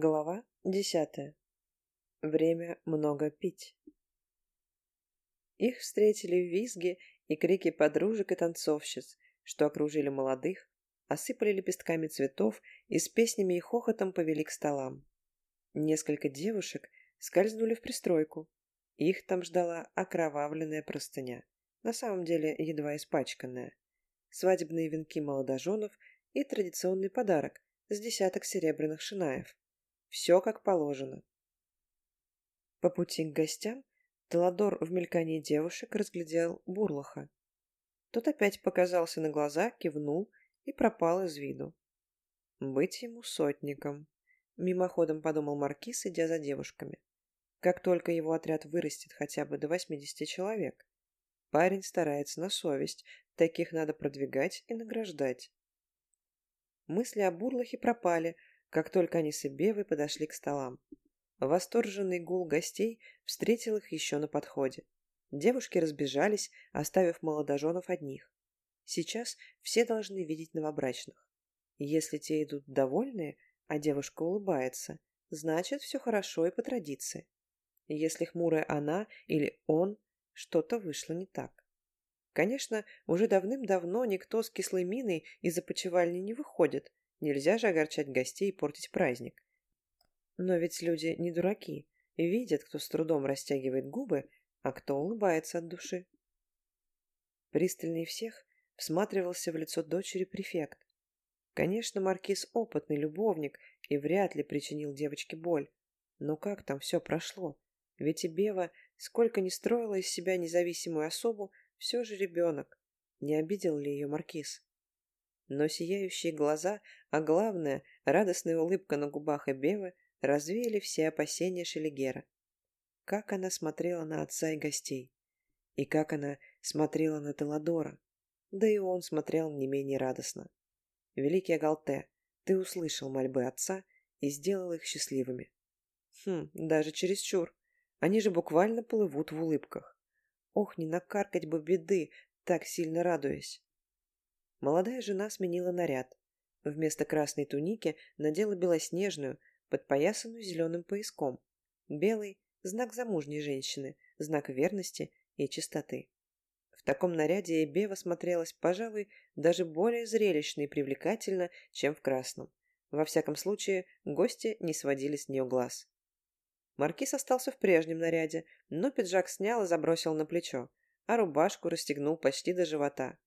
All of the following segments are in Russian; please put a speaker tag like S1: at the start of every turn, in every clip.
S1: Глава десятая. Время много пить. Их встретили визги и крики подружек и танцовщиц, что окружили молодых, осыпали лепестками цветов и с песнями и хохотом повели к столам. Несколько девушек скользнули в пристройку. Их там ждала окровавленная простыня, на самом деле едва испачканная, свадебные венки молодоженов и традиционный подарок с десяток серебряных шинаев. Все как положено. По пути к гостям Теладор в мелькании девушек разглядел Бурлаха. Тот опять показался на глаза, кивнул и пропал из виду. Быть ему сотником. Мимоходом подумал Маркиз, идя за девушками. Как только его отряд вырастет хотя бы до 80 человек. Парень старается на совесть, таких надо продвигать и награждать. Мысли о Бурлахе пропали, как только они с Эбевой подошли к столам. Восторженный гул гостей встретил их еще на подходе. Девушки разбежались, оставив молодоженов одних. Сейчас все должны видеть новобрачных. Если те идут довольные, а девушка улыбается, значит, все хорошо и по традиции. Если хмурая она или он, что-то вышло не так. Конечно, уже давным-давно никто с кислой миной из опочивальни не выходит. Нельзя же огорчать гостей и портить праздник. Но ведь люди не дураки и видят, кто с трудом растягивает губы, а кто улыбается от души. Пристальней всех всматривался в лицо дочери префект. Конечно, маркиз опытный любовник и вряд ли причинил девочке боль. Но как там все прошло? Ведь и Бева, сколько ни строила из себя независимую особу, все же ребенок. Не обидел ли ее маркиз? Но сияющие глаза, а главное, радостная улыбка на губах Эбевы развеяли все опасения Шелигера. Как она смотрела на отца и гостей. И как она смотрела на Теладора. Да и он смотрел не менее радостно. Великий Агалте, ты услышал мольбы отца и сделал их счастливыми. Хм, даже чересчур. Они же буквально плывут в улыбках. Ох, не накаркать бы беды, так сильно радуясь. Молодая жена сменила наряд. Вместо красной туники надела белоснежную, подпоясанную зеленым пояском. Белый – знак замужней женщины, знак верности и чистоты. В таком наряде Эбева смотрелась, пожалуй, даже более зрелищно и привлекательно, чем в красном. Во всяком случае, гости не сводили с нее глаз. Маркиз остался в прежнем наряде, но пиджак снял и забросил на плечо, а рубашку расстегнул почти до живота.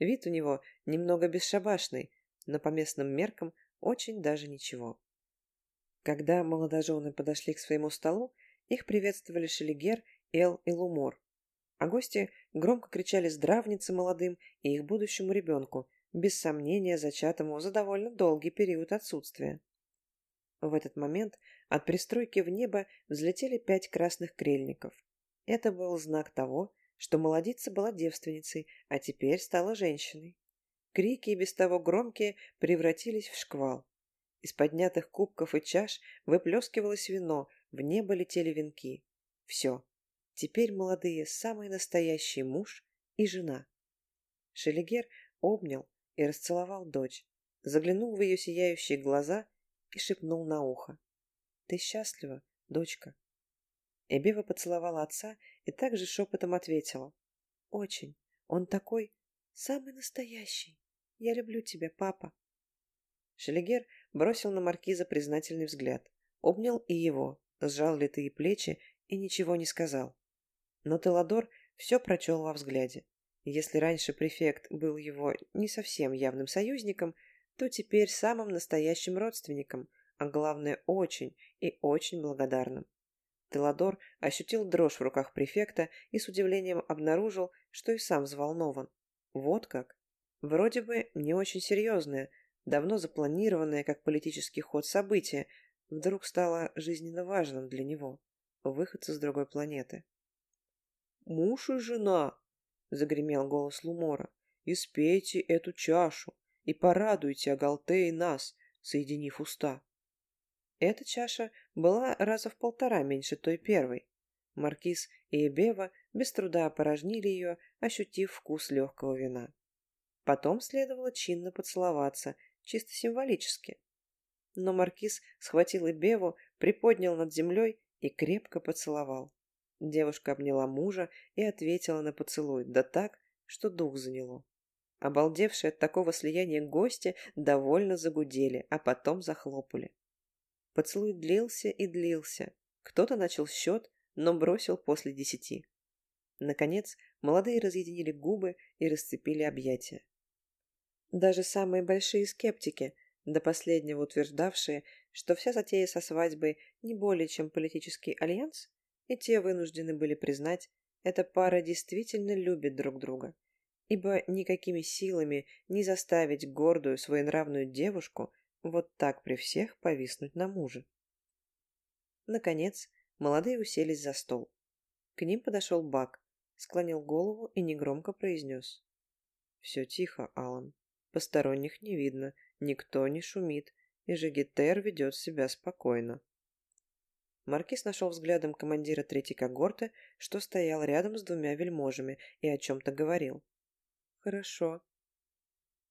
S1: Вид у него немного бесшабашный, но по местным меркам очень даже ничего. Когда молодожены подошли к своему столу, их приветствовали Шелигер, Эл и Лумор. А гости громко кричали здравнице молодым и их будущему ребенку, без сомнения зачатому за довольно долгий период отсутствия. В этот момент от пристройки в небо взлетели пять красных крельников. Это был знак того, что молодица была девственницей, а теперь стала женщиной. Крики, без того громкие, превратились в шквал. Из поднятых кубков и чаш выплескивалось вино, в небо летели венки. Все. Теперь молодые самый настоящий муж и жена. Шелигер обнял и расцеловал дочь, заглянул в ее сияющие глаза и шепнул на ухо. «Ты счастлива, дочка?» Эбева поцеловала отца и также шепотом ответила. «Очень. Он такой, самый настоящий. Я люблю тебя, папа». Шелигер бросил на маркиза признательный взгляд, обнял и его, сжал литые плечи и ничего не сказал. Но Теладор все прочел во взгляде. Если раньше префект был его не совсем явным союзником, то теперь самым настоящим родственником, а главное очень и очень благодарным. Теладор ощутил дрожь в руках префекта и с удивлением обнаружил, что и сам взволнован. Вот как. Вроде бы не очень серьезное, давно запланированное как политический ход события, вдруг стало жизненно важным для него, выходца с другой планеты. «Муж и жена!» — загремел голос Лумора. «Испейте эту чашу и порадуйте Агалте и нас, соединив уста». Эта чаша была раза в полтора меньше той первой. Маркиз и Эбева без труда опорожнили ее, ощутив вкус легкого вина. Потом следовало чинно поцеловаться, чисто символически. но маркиз схватил и Беву, приподнял над землей и крепко поцеловал. Девушка обняла мужа и ответила на поцелуй, да так, что дух заняло. Обалдевшие от такого слияния гости довольно загудели, а потом захлопали. Поцелуй длился и длился. Кто-то начал счет, но бросил после десяти. Наконец, молодые разъединили губы и расцепили объятия. Даже самые большие скептики, до последнего утверждавшие, что вся затея со свадьбой не более чем политический альянс, и те вынуждены были признать, эта пара действительно любит друг друга, ибо никакими силами не заставить гордую своенравную девушку вот так при всех повиснуть на муже. Наконец, молодые уселись за стол. К ним подошел Бак, склонил голову и негромко произнес. «Все тихо, Алан. Посторонних не видно, никто не шумит, и Жигитер ведет себя спокойно». Маркиз нашел взглядом командира третьей когорты, что стоял рядом с двумя вельможами и о чем-то говорил. «Хорошо».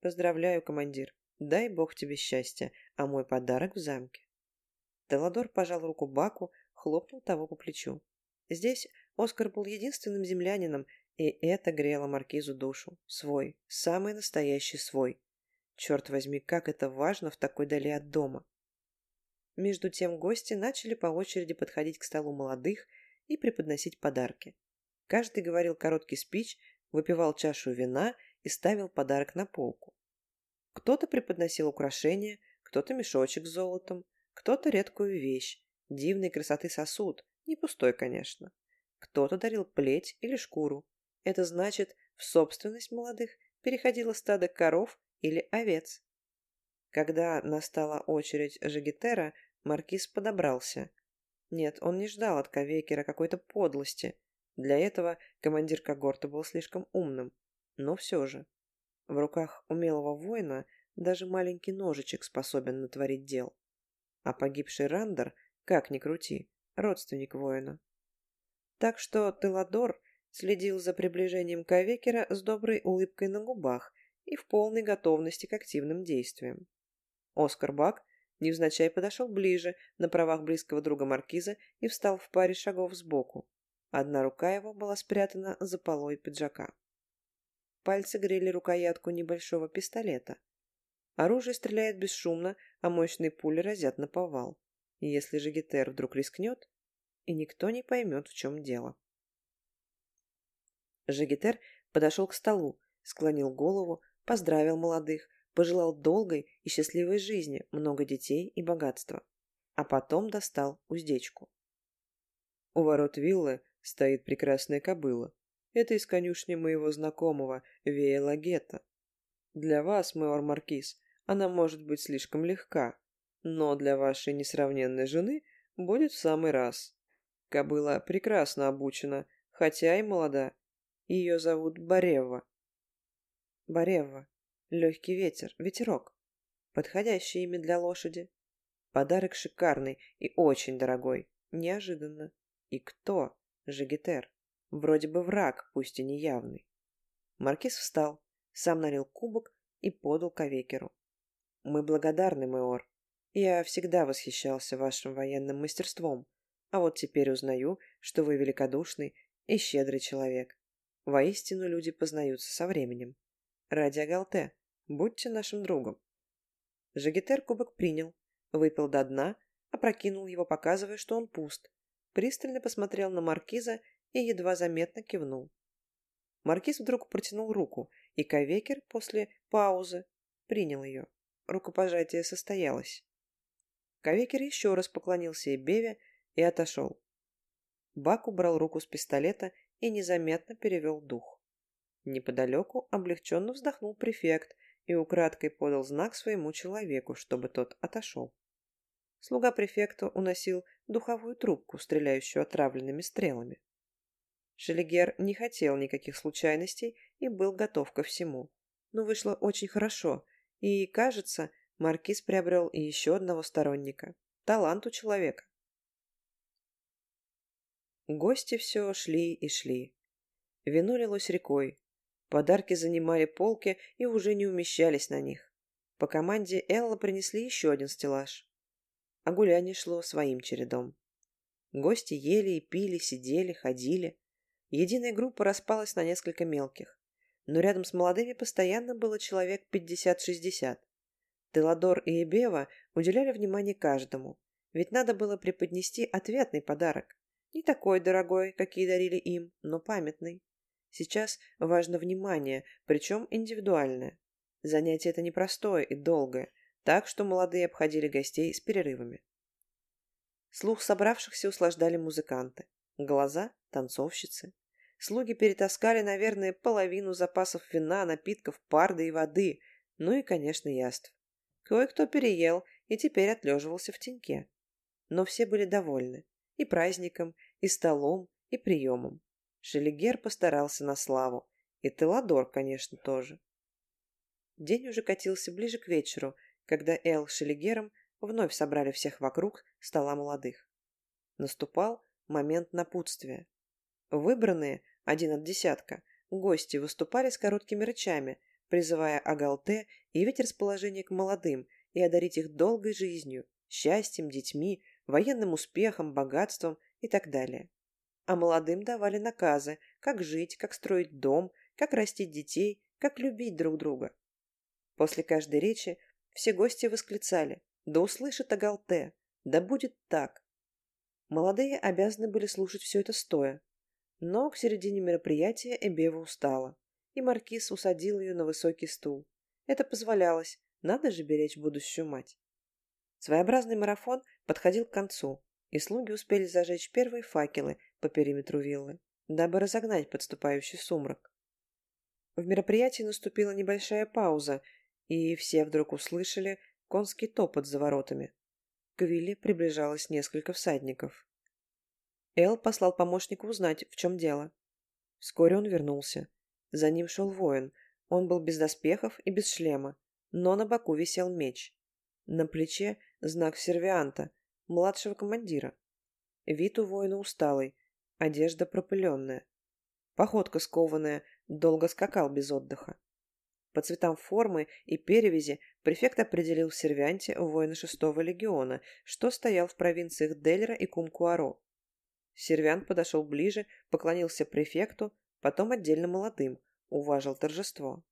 S1: «Поздравляю, командир. Дай бог тебе счастья, а мой подарок в замке». Теладор пожал руку Баку, хлопнул того по плечу. Здесь Оскар был единственным землянином, и это грело маркизу душу. Свой, самый настоящий свой. Черт возьми, как это важно в такой дали от дома. Между тем гости начали по очереди подходить к столу молодых и преподносить подарки. Каждый говорил короткий спич, выпивал чашу вина и ставил подарок на полку. Кто-то преподносил украшения, кто-то мешочек с золотом, кто-то редкую вещь, дивной красоты сосуд, не пустой, конечно. Кто-то дарил плеть или шкуру. Это значит, в собственность молодых переходило стадо коров или овец. Когда настала очередь Жигитера, маркиз подобрался. Нет, он не ждал от Кавекера какой-то подлости. Для этого командир когорта был слишком умным. Но все же. В руках умелого воина даже маленький ножичек способен натворить дел. А погибший Рандер, как ни крути, родственник воина. Так что Теладор следил за приближением Кавекера с доброй улыбкой на губах и в полной готовности к активным действиям. Оскар Бак невзначай подошел ближе на правах близкого друга Маркиза и встал в паре шагов сбоку. Одна рука его была спрятана за полой пиджака. Пальцы грели рукоятку небольшого пистолета. Оружие стреляет бесшумно, а мощные пули разят на повал. Если же Гетер вдруг рискнет, и никто не поймет, в чем дело. Жигитер подошел к столу, склонил голову, поздравил молодых, пожелал долгой и счастливой жизни, много детей и богатства. А потом достал уздечку. У ворот виллы стоит прекрасная кобыла. Это из конюшни моего знакомого, Вея Лагета. Для вас, майор Маркиз, она может быть слишком легка, но для вашей несравненной жены будет в самый раз. Кобыла прекрасно обучена, хотя и молода. Ее зовут Баревва. Баревва. Легкий ветер, ветерок. Подходящее имя для лошади. Подарок шикарный и очень дорогой. Неожиданно. И кто? Жигитер. Вроде бы враг, пусть и неявный. Маркиз встал, сам налил кубок и подал Кавекеру. «Мы благодарны, Мэор. Я всегда восхищался вашим военным мастерством, а вот теперь узнаю, что вы великодушный и щедрый человек. Воистину люди познаются со временем. Ради Агалте, Будьте нашим другом. Жагитер кубок принял, выпил до дна, опрокинул его, показывая, что он пуст. Пристально посмотрел на маркиза и едва заметно кивнул. Маркиз вдруг протянул руку, и Кавекер после паузы принял ее. Рукопожатие состоялось. Кавекер еще раз поклонился и Беве и отошел. Бак убрал руку с пистолета и незаметно перевел дух. Неподалеку облегченно вздохнул префект и украдкой подал знак своему человеку, чтобы тот отошел. Слуга префекта уносил духовую трубку, стреляющую отравленными стрелами. Шелигер не хотел никаких случайностей и был готов ко всему. Но вышло очень хорошо, и, кажется, маркиз приобрел и еще одного сторонника. Талант у человека. Гости все шли и шли. Вино лилось рекой, Подарки занимали полки и уже не умещались на них. По команде Элла принесли еще один стеллаж. А гуляние шло своим чередом. Гости ели и пили, сидели, ходили. Единая группа распалась на несколько мелких. Но рядом с молодыми постоянно было человек 50-60. Теладор и Эбева уделяли внимание каждому, ведь надо было преподнести ответный подарок. Не такой дорогой, какие дарили им, но памятный. Сейчас важно внимание, причем индивидуальное. Занятие это непростое и долгое, так что молодые обходили гостей с перерывами. Слух собравшихся услаждали музыканты, глаза – танцовщицы. Слуги перетаскали, наверное, половину запасов вина, напитков, парды и воды, ну и, конечно, яств. Кое-кто переел и теперь отлеживался в теньке. Но все были довольны. И праздником, и столом, и приемом. Шелигер постарался на славу. И Теладор, конечно, тоже. День уже катился ближе к вечеру, когда Эл с Шелигером вновь собрали всех вокруг стола молодых. Наступал момент напутствия. Выбранные, один от десятка, гости выступали с короткими рычами, призывая Агалте явить расположение к молодым и одарить их долгой жизнью, счастьем, детьми, военным успехом, богатством и так далее. А молодым давали наказы, как жить, как строить дом, как растить детей, как любить друг друга. После каждой речи все гости восклицали «Да услышит Агалте! Да будет так!» Молодые обязаны были слушать все это стоя. Но к середине мероприятия Эбева устала и маркиз усадил ее на высокий стул. Это позволялось, надо же беречь будущую мать. Своеобразный марафон подходил к концу, и слуги успели зажечь первые факелы по периметру виллы, дабы разогнать подступающий сумрак. В мероприятии наступила небольшая пауза, и все вдруг услышали конский топот за воротами. К вилле приближалось несколько всадников. Эл послал помощнику узнать, в чем дело. Вскоре он вернулся. За ним шел воин. Он был без доспехов и без шлема, но на боку висел меч. На плече знак сервианта, младшего командира. Вид у воина усталый, одежда пропыленная. Походка скованная, долго скакал без отдыха. По цветам формы и перевязи префект определил в сервианте воина шестого легиона, что стоял в провинциях Дельра и Кумкуаро. Сервиант подошел ближе, поклонился префекту, потом отдельно молодым, уважил торжество.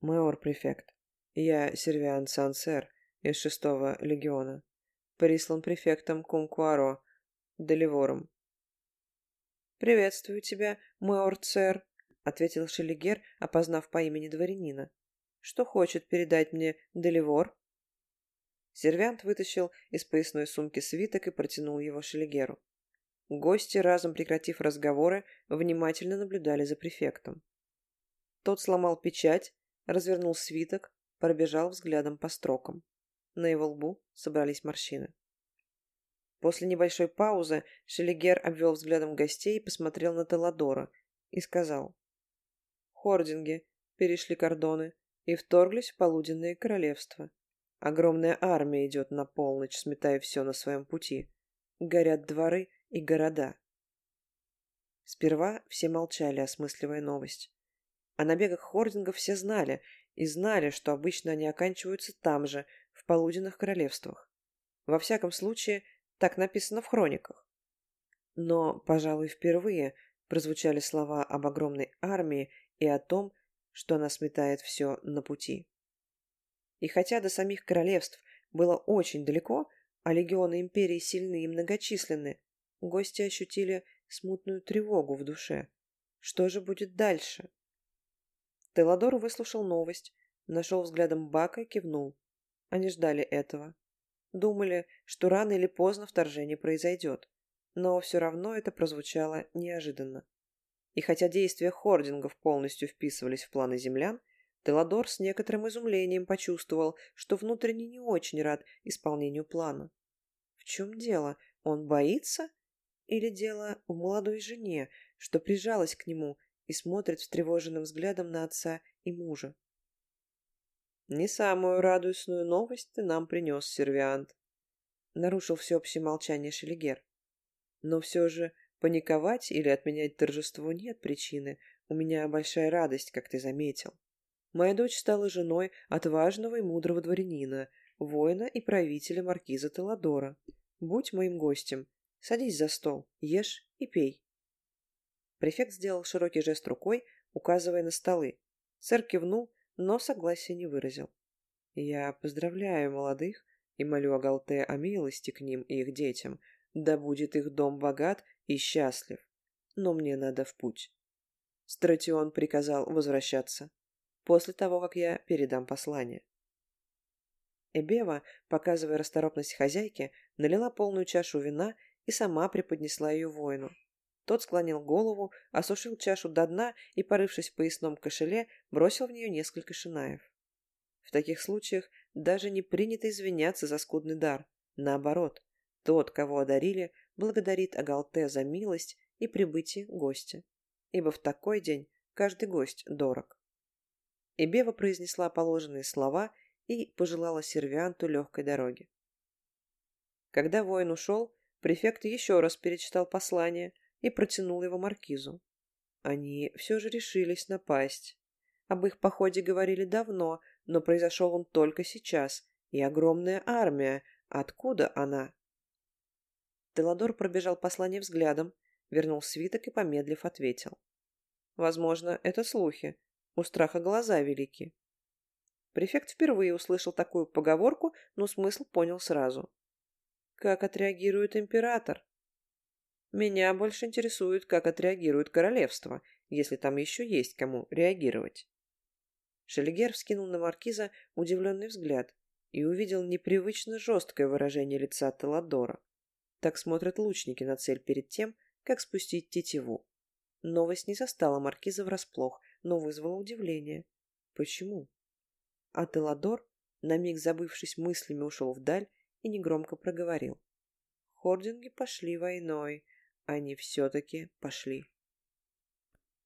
S1: «Майор-префект, я Сервиан Сансер из шестого легиона, прислан префектом Кумкуаро, Деливором». «Приветствую тебя, майор-цер», — ответил Шелигер, опознав по имени дворянина. «Что хочет передать мне Деливор?» Сервиант вытащил из поясной сумки свиток и протянул его Шелигеру. Гости, разом прекратив разговоры, внимательно наблюдали за префектом. Тот сломал печать, развернул свиток, пробежал взглядом по строкам. На его лбу собрались морщины. После небольшой паузы Шелигер обвел взглядом гостей и посмотрел на Теладора и сказал. Хординги перешли кордоны и вторглись в полуденное королевство. Огромная армия идет на полночь, сметая все на своем пути. Горят дворы и города. Сперва все молчали, осмысливая новость. О набегах хордингов все знали, и знали, что обычно они оканчиваются там же, в полуденных королевствах. Во всяком случае, так написано в хрониках. Но, пожалуй, впервые прозвучали слова об огромной армии и о том, что она сметает все на пути. И хотя до самих королевств было очень далеко, а легионы империи сильны и многочисленны, Гости ощутили смутную тревогу в душе. Что же будет дальше? Теладор выслушал новость, нашел взглядом Бака и кивнул. Они ждали этого. Думали, что рано или поздно вторжение произойдет. Но все равно это прозвучало неожиданно. И хотя действия хордингов полностью вписывались в планы землян, Теладор с некоторым изумлением почувствовал, что внутренне не очень рад исполнению плана. В чем дело? Он боится? Или дело в молодой жене, что прижалась к нему и смотрит встревоженным взглядом на отца и мужа. «Не самую радостную новость ты нам принес, сервиант», — нарушил всеобщее молчание Шелигер. «Но все же паниковать или отменять торжество нет причины. У меня большая радость, как ты заметил. Моя дочь стала женой отважного и мудрого дворянина, воина и правителя маркиза Теладора. Будь моим гостем. Садись за стол, ешь и пей. Префект сделал широкий жест рукой, указывая на столы. Сэр кивнул, но согласия не выразил. Я поздравляю молодых и молю Агалте о милости к ним и их детям, да будет их дом богат и счастлив. Но мне надо в путь. Стратион приказал возвращаться после того, как я передам послание. Эбева, показывая расторопность хозяйки, налила полную чашу вина и сама преподнесла ее воину. Тот склонил голову, осушил чашу до дна и, порывшись в поясном кошеле, бросил в нее несколько шинаев. В таких случаях даже не принято извиняться за скудный дар. Наоборот, тот, кого одарили, благодарит Агалте за милость и прибытие гостя. Ибо в такой день каждый гость дорог. И Бева произнесла положенные слова и пожелала сервианту легкой дороги. Когда воин ушел, префект еще раз перечитал послание и протянул его маркизу. Они все же решились напасть. Об их походе говорили давно, но произошел он только сейчас. И огромная армия. Откуда она? Теладор пробежал послание взглядом, вернул свиток и, помедлив, ответил. Возможно, это слухи, у страха глаза велики. Префект впервые услышал такую поговорку, но смысл понял сразу. Как отреагирует император? Меня больше интересует, как отреагирует королевство, если там еще есть кому реагировать. Шелегер вскинул на маркиза удивленный взгляд и увидел непривычно жесткое выражение лица Теладора. Так смотрят лучники на цель перед тем, как спустить тетиву. Новость не застала маркиза врасплох, но вызвало удивление. Почему? А Теладор, на миг забывшись мыслями, ушел вдаль негромко проговорил. Хординги пошли войной. Они все-таки пошли.